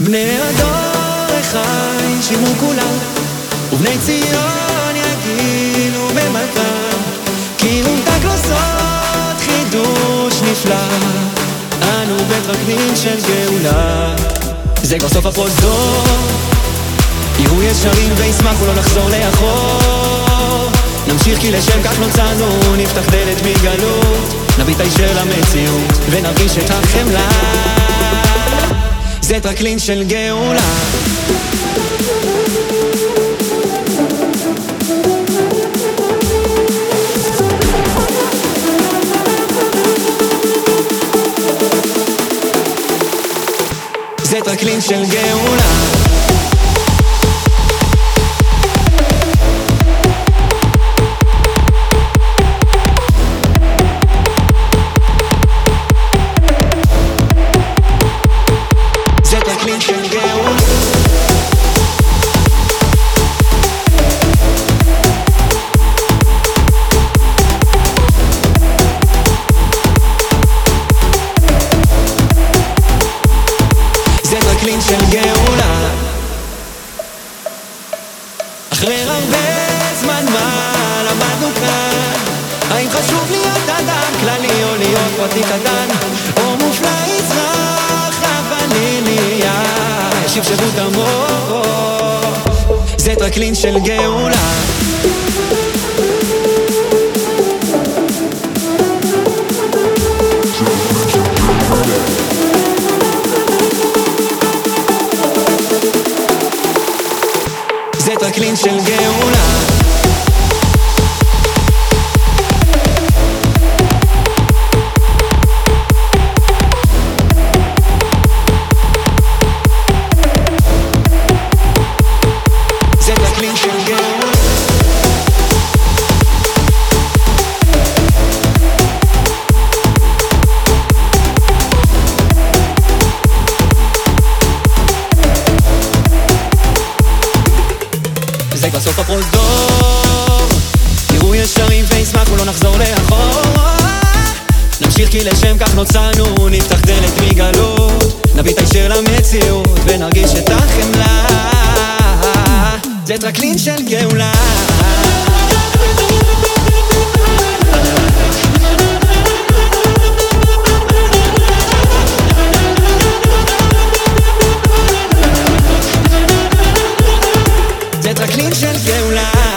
בני הדור החי שימו כולם, ובני ציון יגידו במלכם, כי הומתק סוד חידוש נפלא, אנו בית של גאולה. זה כבר סוף הפרוזדור, יראו ישרים וישמחו לא לחזור לאחור. נמשיך כי לשם כך נוצרנו, נפתח דלת מגלות, נביט הישר למציאות, ונרגיש את החמלה. זה טרקלין של גאולה. זה טרקלין של גאולה אחרי הרבה זמן מה למדנו כאן? האם חשוב להיות אדם כללי או להיות פרטי קטן או מופלא יצרח אבל נהיה שפשפו דמו זה טרקלין של גאולה זה טרקלין של גאולה זה כבר סוף הפרוזדור. תראו ישרים וישמחו לא נחזור לאחור. נמשיך כי לשם כך נוצרנו נפתח דלת מגלות. נביט הישר למציאות ונרגיש את החמלה. זה טרקלין של גאולה סכנין של גאולה.